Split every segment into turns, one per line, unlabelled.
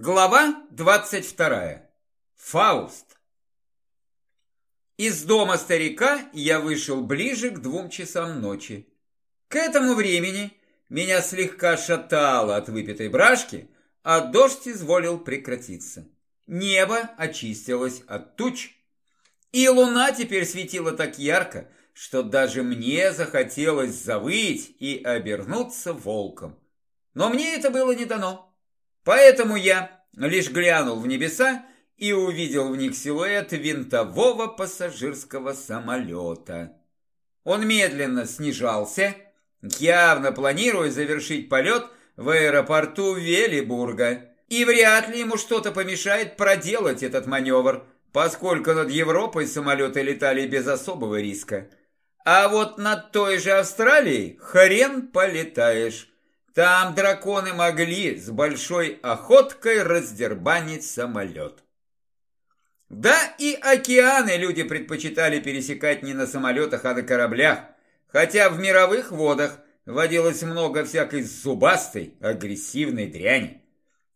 Глава 22. Фауст. Из дома старика я вышел ближе к двум часам ночи. К этому времени меня слегка шатало от выпитой брашки, а дождь изволил прекратиться. Небо очистилось от туч, и луна теперь светила так ярко, что даже мне захотелось завыть и обернуться волком. Но мне это было не дано. Поэтому я лишь глянул в небеса и увидел в них силуэт винтового пассажирского самолета. Он медленно снижался, явно планируя завершить полет в аэропорту Велибурга. И вряд ли ему что-то помешает проделать этот маневр, поскольку над Европой самолеты летали без особого риска. А вот над той же Австралией хрен полетаешь. Там драконы могли с большой охоткой раздербанить самолет. Да и океаны люди предпочитали пересекать не на самолетах, а на кораблях, хотя в мировых водах водилось много всякой зубастой, агрессивной дряни.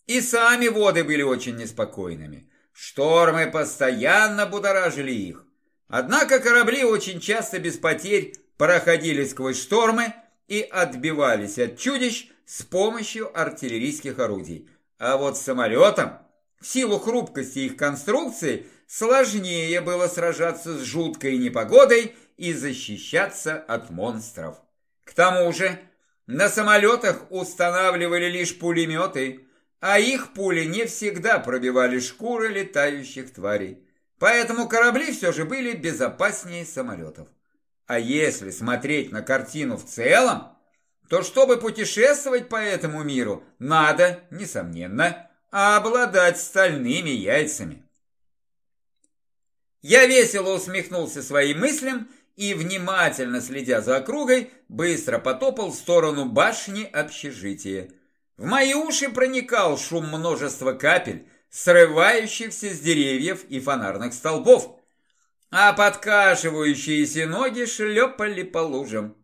И сами воды были очень неспокойными. Штормы постоянно будоражили их. Однако корабли очень часто без потерь проходили сквозь штормы и отбивались от чудищ с помощью артиллерийских орудий. А вот самолетам, в силу хрупкости их конструкции, сложнее было сражаться с жуткой непогодой и защищаться от монстров. К тому же на самолетах устанавливали лишь пулеметы, а их пули не всегда пробивали шкуры летающих тварей. Поэтому корабли все же были безопаснее самолетов. А если смотреть на картину в целом, то чтобы путешествовать по этому миру, надо, несомненно, обладать стальными яйцами. Я весело усмехнулся своим мыслям и, внимательно следя за округой, быстро потопал в сторону башни общежития. В мои уши проникал шум множества капель, срывающихся с деревьев и фонарных столбов а подкашивающиеся ноги шлепали по лужам.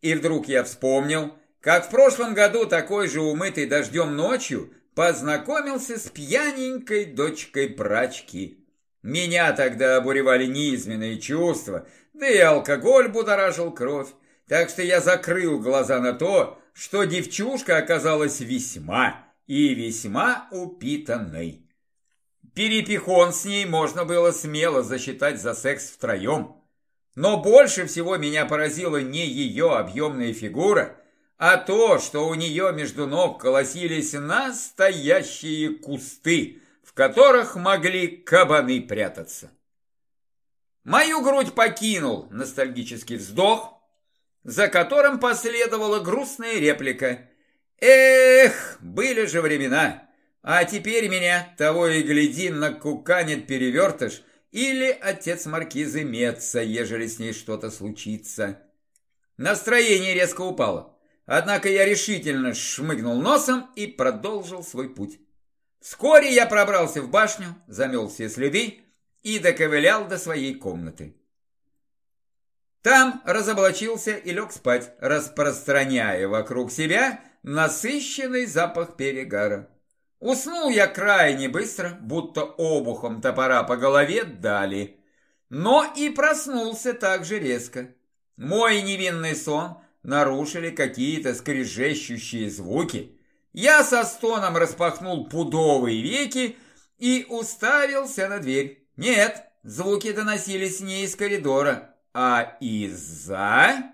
И вдруг я вспомнил, как в прошлом году такой же умытый дождем ночью познакомился с пьяненькой дочкой прачки. Меня тогда обуревали низменные чувства, да и алкоголь будоражил кровь, так что я закрыл глаза на то, что девчушка оказалась весьма и весьма упитанной. Перепихон с ней можно было смело засчитать за секс втроем. Но больше всего меня поразила не ее объемная фигура, а то, что у нее между ног колосились настоящие кусты, в которых могли кабаны прятаться. Мою грудь покинул ностальгический вздох, за которым последовала грустная реплика. «Эх, были же времена!» А теперь меня, того и гляди, накуканит перевертыш или отец маркизы Меца, ежели с ней что-то случится. Настроение резко упало. Однако я решительно шмыгнул носом и продолжил свой путь. Вскоре я пробрался в башню, замел все следы и доковылял до своей комнаты. Там разоблачился и лег спать, распространяя вокруг себя насыщенный запах перегара. Уснул я крайне быстро, будто обухом топора по голове дали. Но и проснулся так же резко. Мой невинный сон нарушили какие-то скрежещущие звуки. Я со стоном распахнул пудовые веки и уставился на дверь. Нет, звуки доносились не из коридора, а из-за...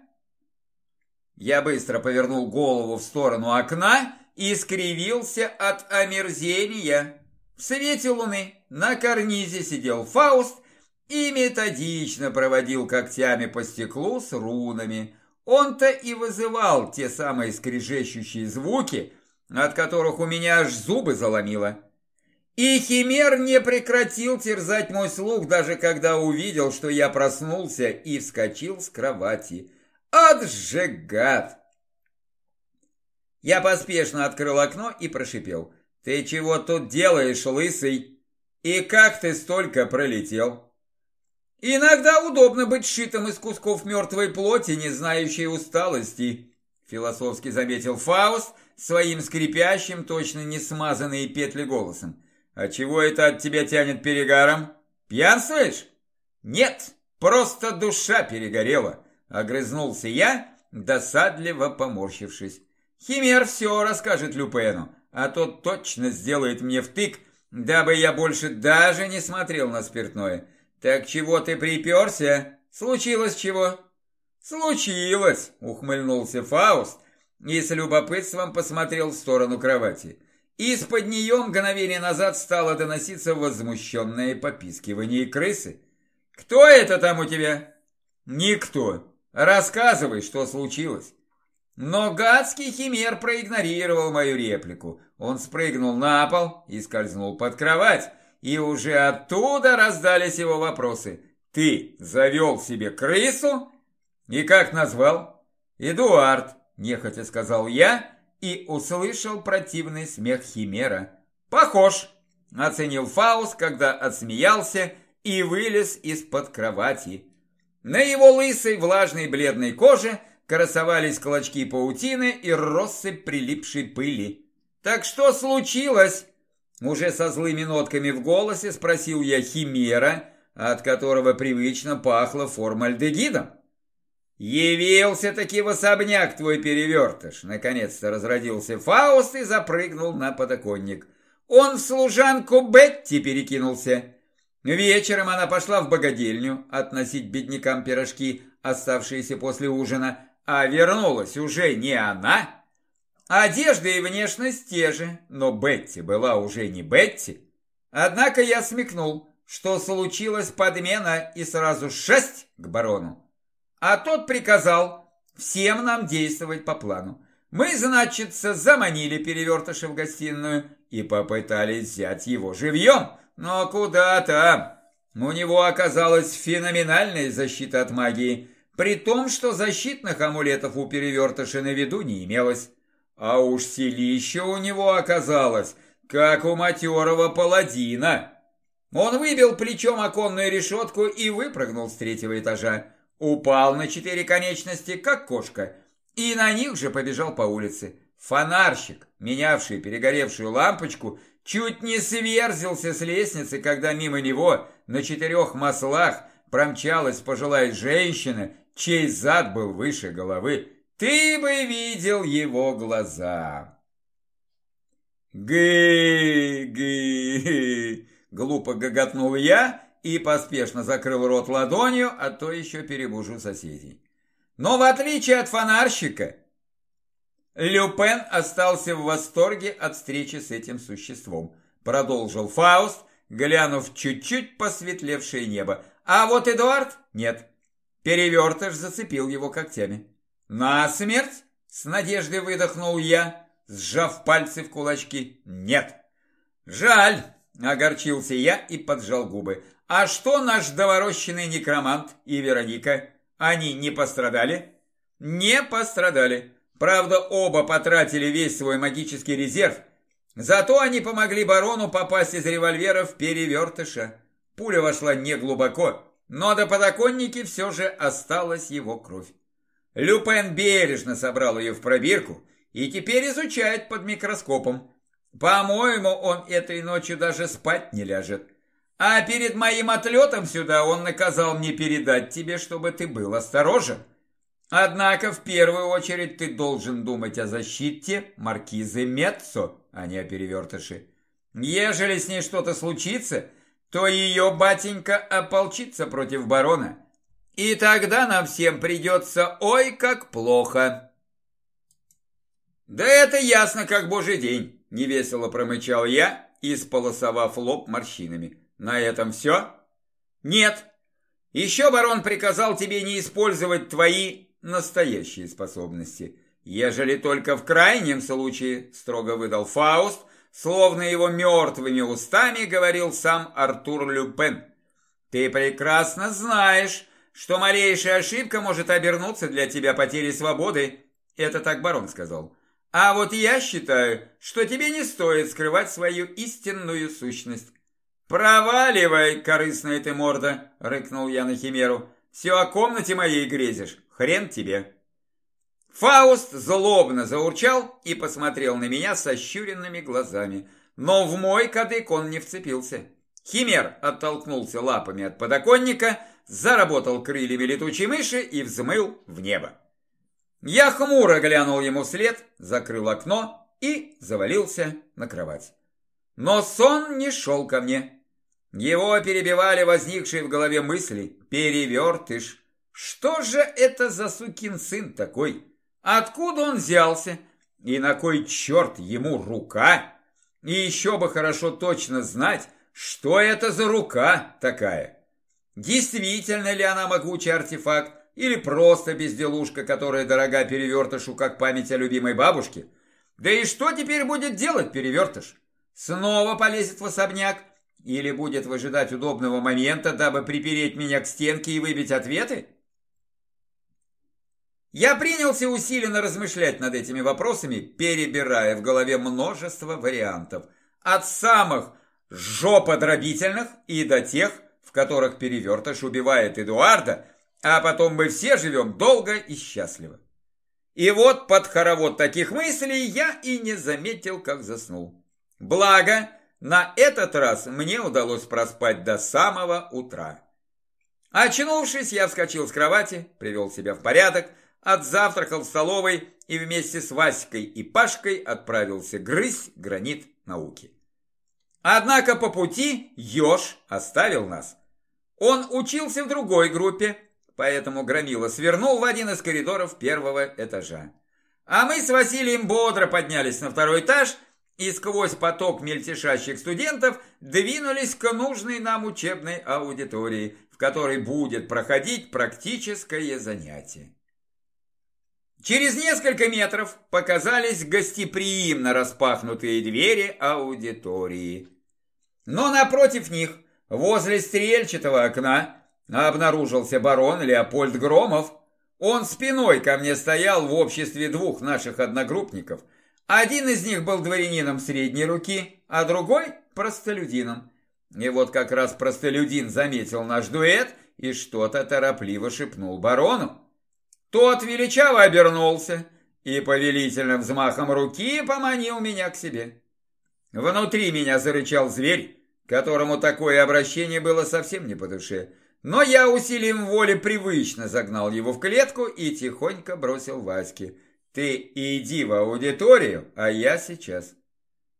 Я быстро повернул голову в сторону окна и скривился от омерзения. В свете луны на карнизе сидел Фауст и методично проводил когтями по стеклу с рунами. Он-то и вызывал те самые скрежещущие звуки, от которых у меня аж зубы заломило. И Химер не прекратил терзать мой слух, даже когда увидел, что я проснулся и вскочил с кровати. От же гад! Я поспешно открыл окно и прошипел. «Ты чего тут делаешь, лысый? И как ты столько пролетел?» «Иногда удобно быть сшитым из кусков мертвой плоти, не знающей усталости», философски заметил Фауст, своим скрипящим, точно не смазанные петли голосом. «А чего это от тебя тянет перегаром? Пьянствуешь?» «Нет, просто душа перегорела», — огрызнулся я, досадливо поморщившись. «Химер все расскажет Люпену, а тот точно сделает мне втык, дабы я больше даже не смотрел на спиртное. Так чего ты приперся? Случилось чего?» «Случилось!» – ухмыльнулся Фауст и с любопытством посмотрел в сторону кровати. Из-под нее мгновение назад стало доноситься возмущенное попискивание крысы. «Кто это там у тебя?» «Никто. Рассказывай, что случилось». Но гадский химер проигнорировал мою реплику. Он спрыгнул на пол и скользнул под кровать, и уже оттуда раздались его вопросы. «Ты завел себе крысу?» «И как назвал?» «Эдуард», – нехотя сказал я и услышал противный смех Химера. «Похож», – оценил Фаус, когда отсмеялся и вылез из-под кровати. На его лысой влажной бледной коже красовались клочки паутины и россыпь прилипшей пыли. «Так что случилось?» Уже со злыми нотками в голосе спросил я Химера, от которого привычно пахло формальдегидом. «Явился-таки в особняк твой перевертыш!» Наконец-то разродился Фауст и запрыгнул на подоконник. Он в служанку Бетти перекинулся. Вечером она пошла в богадельню относить беднякам пирожки, оставшиеся после ужина, а вернулась уже не она. Одежда и внешность те же, но Бетти была уже не Бетти. Однако я смекнул, что случилась подмена и сразу шесть к барону. А тот приказал всем нам действовать по плану. Мы, значит, заманили перевертыша в гостиную и попытались взять его живьем. Но куда там? У него оказалась феноменальная защита от магии, при том, что защитных амулетов у перевертыша на виду не имелось. А уж селище у него оказалось, как у матерого паладина. Он выбил плечом оконную решетку и выпрыгнул с третьего этажа упал на четыре конечности, как кошка, и на них же побежал по улице. Фонарщик, менявший перегоревшую лампочку, чуть не сверзился с лестницы, когда мимо него на четырех маслах промчалась пожилая женщина, чей зад был выше головы. Ты бы видел его глаза. «Гы-гы!» — глупо гоготнул я и поспешно закрыл рот ладонью, а то еще перебужу соседей. Но в отличие от фонарщика, Люпен остался в восторге от встречи с этим существом. Продолжил Фауст, глянув чуть-чуть посветлевшее небо. А вот Эдуард нет. Перевертыш зацепил его когтями. «На смерть?» — с надеждой выдохнул я, сжав пальцы в кулачки. «Нет». «Жаль!» — огорчился я и поджал губы. А что наш доморощенный некромант и Вероника? Они не пострадали? Не пострадали. Правда, оба потратили весь свой магический резерв. Зато они помогли барону попасть из револьвера в перевертыша. Пуля вошла не глубоко, но до подоконники все же осталась его кровь. Люпен бережно собрал ее в пробирку и теперь изучает под микроскопом. По-моему, он этой ночью даже спать не ляжет. А перед моим отлетом сюда он наказал мне передать тебе, чтобы ты был осторожен. Однако в первую очередь ты должен думать о защите маркизы Меццо, а не о перевертыше. Ежели с ней что-то случится, то ее батенька ополчится против барона. И тогда нам всем придется ой как плохо. Да это ясно, как божий день, невесело промычал я, исполосовав лоб морщинами. На этом все? Нет. Еще барон приказал тебе не использовать твои настоящие способности. Ежели только в крайнем случае, строго выдал Фауст, словно его мертвыми устами говорил сам Артур Люпен. Ты прекрасно знаешь, что малейшая ошибка может обернуться для тебя потерей свободы. Это так барон сказал. А вот я считаю, что тебе не стоит скрывать свою истинную сущность. «Проваливай, корыстная ты морда!» — рыкнул я на Химеру. «Все о комнате моей грезишь, хрен тебе!» Фауст злобно заурчал и посмотрел на меня со щуренными глазами, но в мой кадык он не вцепился. Химер оттолкнулся лапами от подоконника, заработал крыльями летучей мыши и взмыл в небо. Я хмуро глянул ему вслед, закрыл окно и завалился на кровать. Но сон не шел ко мне. Его перебивали возникшие в голове мысли. Перевертыш. Что же это за сукин сын такой? Откуда он взялся? И на кой черт ему рука? И еще бы хорошо точно знать, что это за рука такая. Действительно ли она могучий артефакт, или просто безделушка, которая дорога перевертышу, как память о любимой бабушке? Да и что теперь будет делать перевертыш? Снова полезет в особняк? Или будет выжидать удобного момента, дабы припереть меня к стенке и выбить ответы? Я принялся усиленно размышлять над этими вопросами, перебирая в голове множество вариантов. От самых жоподробительных и до тех, в которых перевертыш убивает Эдуарда, а потом мы все живем долго и счастливо. И вот под хоровод таких мыслей я и не заметил, как заснул. Благо, на этот раз мне удалось проспать до самого утра. Очнувшись, я вскочил с кровати, привел себя в порядок, отзавтракал в столовой и вместе с Васькой и Пашкой отправился грызть гранит науки. Однако по пути еж оставил нас. Он учился в другой группе, поэтому Громила свернул в один из коридоров первого этажа. А мы с Василием бодро поднялись на второй этаж и сквозь поток мельтешащих студентов двинулись к нужной нам учебной аудитории, в которой будет проходить практическое занятие. Через несколько метров показались гостеприимно распахнутые двери аудитории. Но напротив них, возле стрельчатого окна, обнаружился барон Леопольд Громов. Он спиной ко мне стоял в обществе двух наших одногруппников. Один из них был дворянином средней руки, а другой – простолюдином. И вот как раз простолюдин заметил наш дуэт и что-то торопливо шепнул барону. Тот величаво обернулся и повелительным взмахом руки поманил меня к себе. Внутри меня зарычал зверь, которому такое обращение было совсем не по душе – но я усилием воли привычно загнал его в клетку и тихонько бросил Ваське. «Ты иди в аудиторию, а я сейчас».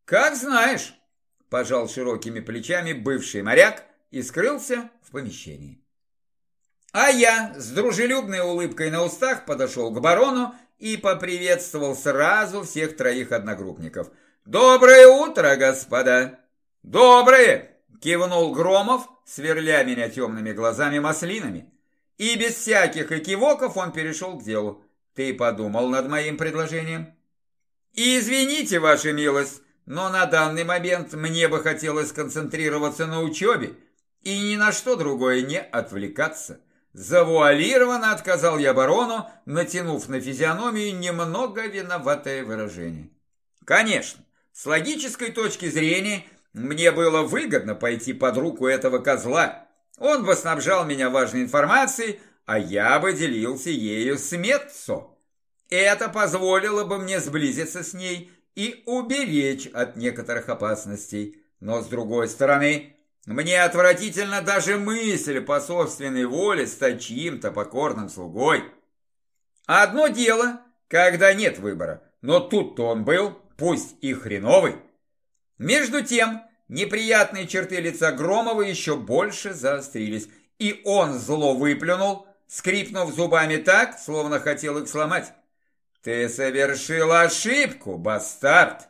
«Как знаешь», – пожал широкими плечами бывший моряк и скрылся в помещении. А я с дружелюбной улыбкой на устах подошел к барону и поприветствовал сразу всех троих одногруппников. «Доброе утро, господа!» «Доброе!» – кивнул Громов, сверля меня темными глазами-маслинами. И без всяких экивоков он перешел к делу. Ты подумал над моим предложением? И извините, ваша милость, но на данный момент мне бы хотелось сконцентрироваться на учебе и ни на что другое не отвлекаться. Завуалированно отказал я барону, натянув на физиономию немного виноватое выражение. Конечно, с логической точки зрения – мне было выгодно пойти под руку этого козла. Он бы снабжал меня важной информацией, а я бы делился ею с Метцо. Это позволило бы мне сблизиться с ней и уберечь от некоторых опасностей. Но с другой стороны, мне отвратительно даже мысль по собственной воле стать чьим-то покорным слугой. Одно дело, когда нет выбора, но тут-то он был, пусть и хреновый. Между тем, неприятные черты лица Громова еще больше заострились, и он зло выплюнул, скрипнув зубами так, словно хотел их сломать. «Ты совершил ошибку, бастард!»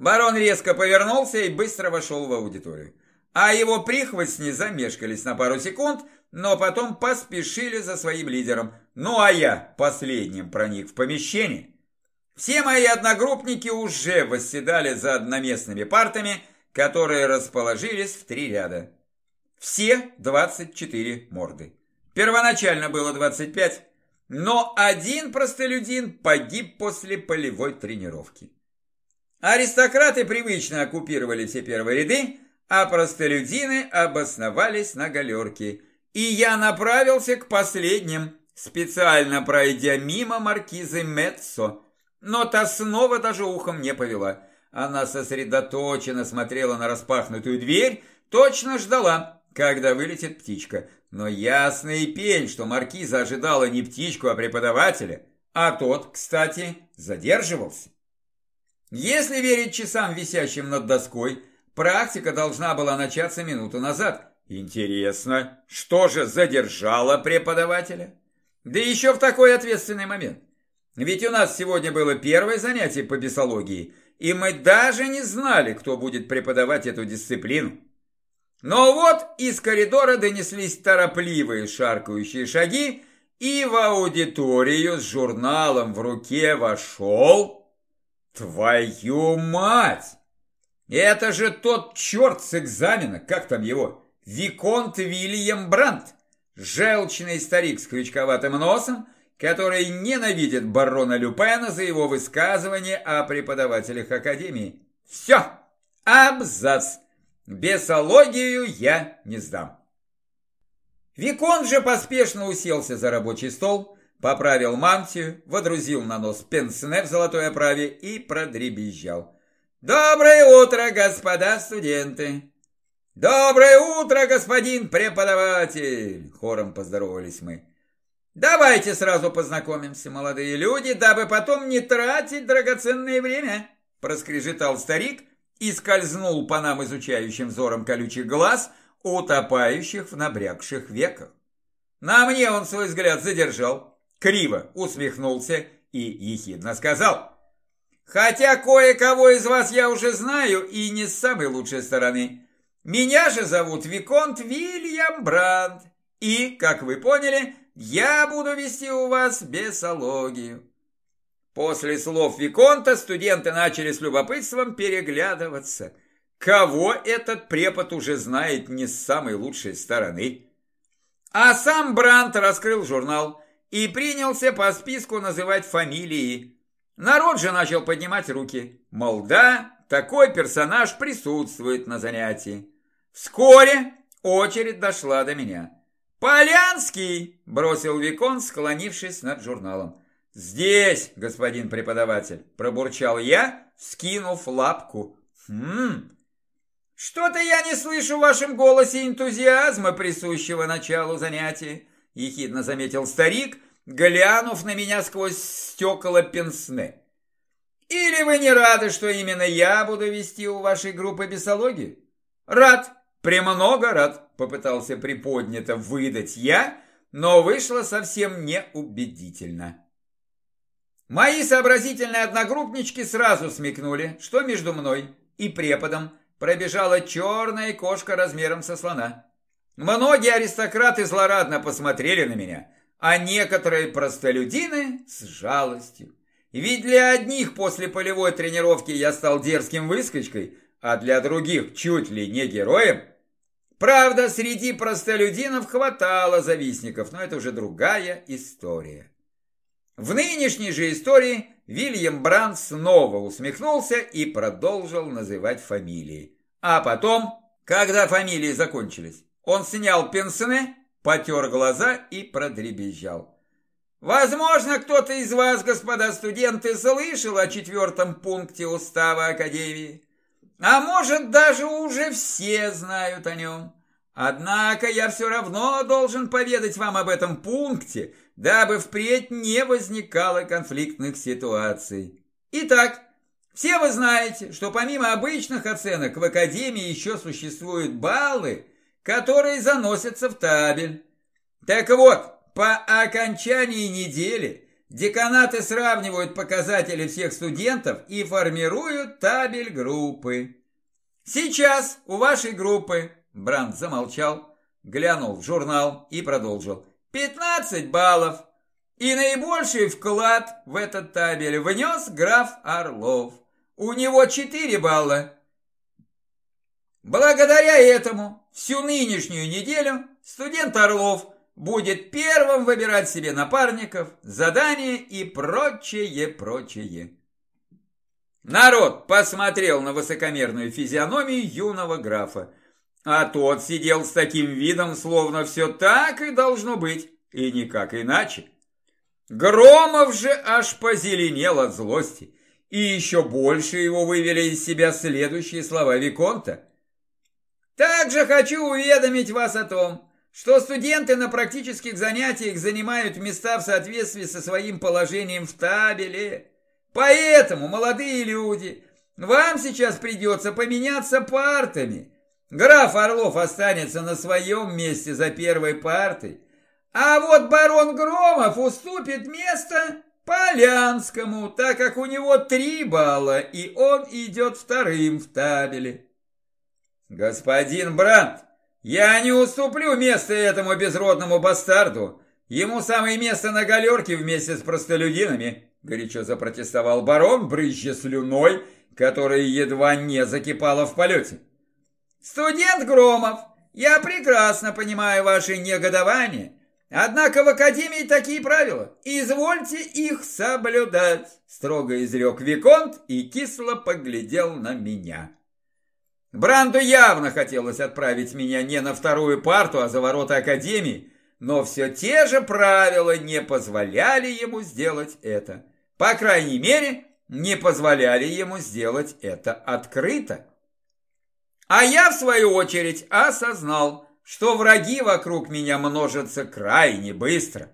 Барон резко повернулся и быстро вошел в аудиторию. А его прихвостни замешкались на пару секунд, но потом поспешили за своим лидером. Ну а я последним проник в помещение. Все мои одногруппники уже восседали за одноместными партами, которые расположились в три ряда. Все 24 морды. Первоначально было 25, но один простолюдин погиб после полевой тренировки. Аристократы привычно оккупировали все первые ряды, а простолюдины обосновались на галерке. И я направился к последним, специально пройдя мимо маркизы Меццо, но та снова даже ухом не повела. Она сосредоточенно смотрела на распахнутую дверь, точно ждала, когда вылетит птичка. Но ясный пень, что маркиза ожидала не птичку, а преподавателя, а тот, кстати, задерживался. Если верить часам, висящим над доской, практика должна была начаться минуту назад. Интересно, что же задержало преподавателя? Да еще в такой ответственный момент. Ведь у нас сегодня было первое занятие по бесологии, и мы даже не знали, кто будет преподавать эту дисциплину. Но вот из коридора донеслись торопливые шаркающие шаги, и в аудиторию с журналом в руке вошел... Твою мать! Это же тот черт с экзамена, как там его? Виконт Вильям Брандт, желчный старик с крючковатым носом, который ненавидит барона Люпена за его высказывание о преподавателях Академии. Все, абзац. Бесологию я не сдам. Викон же поспешно уселся за рабочий стол, поправил мантию, водрузил на нос пенсне в золотой оправе и продребезжал. «Доброе утро, господа студенты!» «Доброе утро, господин преподаватель!» Хором поздоровались мы. «Давайте сразу познакомимся, молодые люди, дабы потом не тратить драгоценное время!» Проскрежетал старик и скользнул по нам изучающим взором колючих глаз, утопающих в набрякших веках. На мне он свой взгляд задержал, криво усмехнулся и ехидно сказал. «Хотя кое-кого из вас я уже знаю и не с самой лучшей стороны. Меня же зовут Виконт Вильям Бранд, и, как вы поняли, я буду вести у вас бесологию». После слов Виконта студенты начали с любопытством переглядываться. Кого этот препод уже знает не с самой лучшей стороны? А сам Брант раскрыл журнал и принялся по списку называть фамилии. Народ же начал поднимать руки. Мол, да, такой персонаж присутствует на занятии. Вскоре очередь дошла до меня. «Полянский!» – бросил Викон, склонившись над журналом. «Здесь, господин преподаватель!» – пробурчал я, скинув лапку. «Хм, что-то я не слышу в вашем голосе энтузиазма, присущего началу занятия», – ехидно заметил старик, глянув на меня сквозь стекла пенсне. «Или вы не рады, что именно я буду вести у вашей группы бесологию?» «Рад, премного рад», – попытался приподнято выдать я, но вышло совсем неубедительно. Мои сообразительные одногруппнички сразу смекнули, что между мной и преподом пробежала черная кошка размером со слона. Многие аристократы злорадно посмотрели на меня, а некоторые простолюдины с жалостью. Ведь для одних после полевой тренировки я стал дерзким выскочкой, а для других чуть ли не героем. Правда, среди простолюдинов хватало завистников, но это уже другая история. В нынешней же истории Вильям Бранд снова усмехнулся и продолжил называть фамилии. А потом, когда фамилии закончились, он снял пенсне, потер глаза и продребезжал. Возможно, кто-то из вас, господа студенты, слышал о четвертом пункте устава Академии. А может, даже уже все знают о нем. Однако я все равно должен поведать вам об этом пункте, дабы впредь не возникало конфликтных ситуаций. Итак, все вы знаете, что помимо обычных оценок в Академии еще существуют баллы, которые заносятся в табель. Так вот, по окончании недели деканаты сравнивают показатели всех студентов и формируют табель группы. Сейчас у вашей группы Бранд замолчал, глянул в журнал и продолжил. 15 баллов. И наибольший вклад в этот табель внес граф Орлов. У него 4 балла. Благодаря этому всю нынешнюю неделю студент Орлов будет первым выбирать себе напарников, задания и прочее, прочее. Народ посмотрел на высокомерную физиономию юного графа. А тот сидел с таким видом, словно все так и должно быть, и никак иначе. Громов же аж позеленел от злости, и еще больше его вывели из себя следующие слова Виконта. «Также хочу уведомить вас о том, что студенты на практических занятиях занимают места в соответствии со своим положением в табеле. Поэтому, молодые люди, вам сейчас придется поменяться партами. Граф Орлов останется на своем месте за первой партой, а вот барон Громов уступит место Полянскому, так как у него три балла, и он идет вторым в табеле. Господин Брандт, я не уступлю место этому безродному бастарду. Ему самое место на галерке вместе с простолюдинами, горячо запротестовал барон, брызжа слюной, которая едва не закипала в полете. Студент Громов, я прекрасно понимаю ваше негодование, Однако в Академии такие правила. Извольте их соблюдать, строго изрек Виконт и кисло поглядел на меня. Бранду явно хотелось отправить меня не на вторую парту, а за ворота Академии, но все те же правила не позволяли ему сделать это. По крайней мере, не позволяли ему сделать это открыто. А я, в свою очередь, осознал – что враги вокруг меня множатся крайне быстро.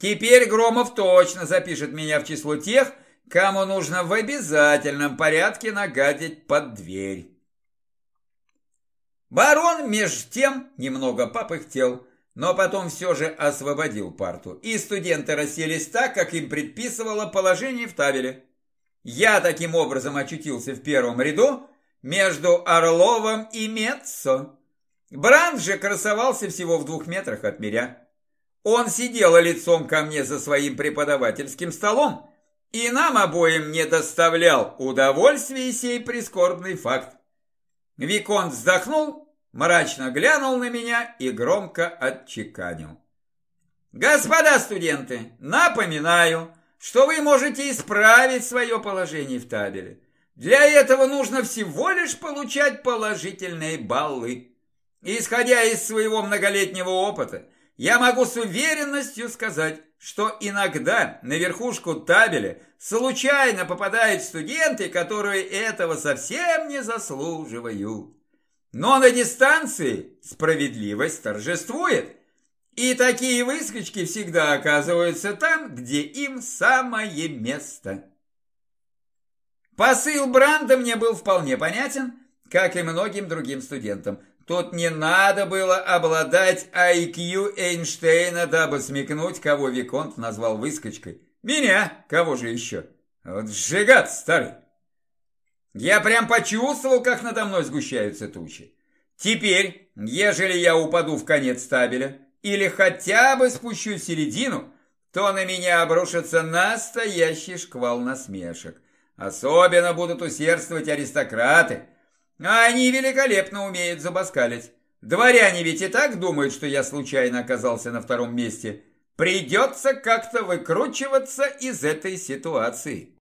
Теперь Громов точно запишет меня в число тех, кому нужно в обязательном порядке нагадить под дверь. Барон меж тем немного попыхтел, но потом все же освободил парту, и студенты расселись так, как им предписывало положение в табеле. Я таким образом очутился в первом ряду между Орловым и Меццо. Бранд же красовался всего в двух метрах от меня. Он сидел лицом ко мне за своим преподавательским столом, и нам обоим не доставлял удовольствия сей прискорбный факт. Виконт вздохнул, мрачно глянул на меня и громко отчеканил. «Господа студенты, напоминаю, что вы можете исправить свое положение в табеле. Для этого нужно всего лишь получать положительные баллы. Исходя из своего многолетнего опыта, я могу с уверенностью сказать, что иногда на верхушку табеля случайно попадают студенты, которые этого совсем не заслуживают. Но на дистанции справедливость торжествует, и такие выскочки всегда оказываются там, где им самое место. Посыл Бранда мне был вполне понятен, как и многим другим студентам – Тут не надо было обладать IQ Эйнштейна, дабы смекнуть, кого Виконт назвал выскочкой. Меня? Кого же еще? Вот сжигат старый. Я прям почувствовал, как надо мной сгущаются тучи. Теперь, ежели я упаду в конец табеля или хотя бы спущу середину, то на меня обрушится настоящий шквал насмешек. Особенно будут усердствовать аристократы – а они великолепно умеют забаскалить. Дворяне ведь и так думают, что я случайно оказался на втором месте. Придется как-то выкручиваться из этой ситуации.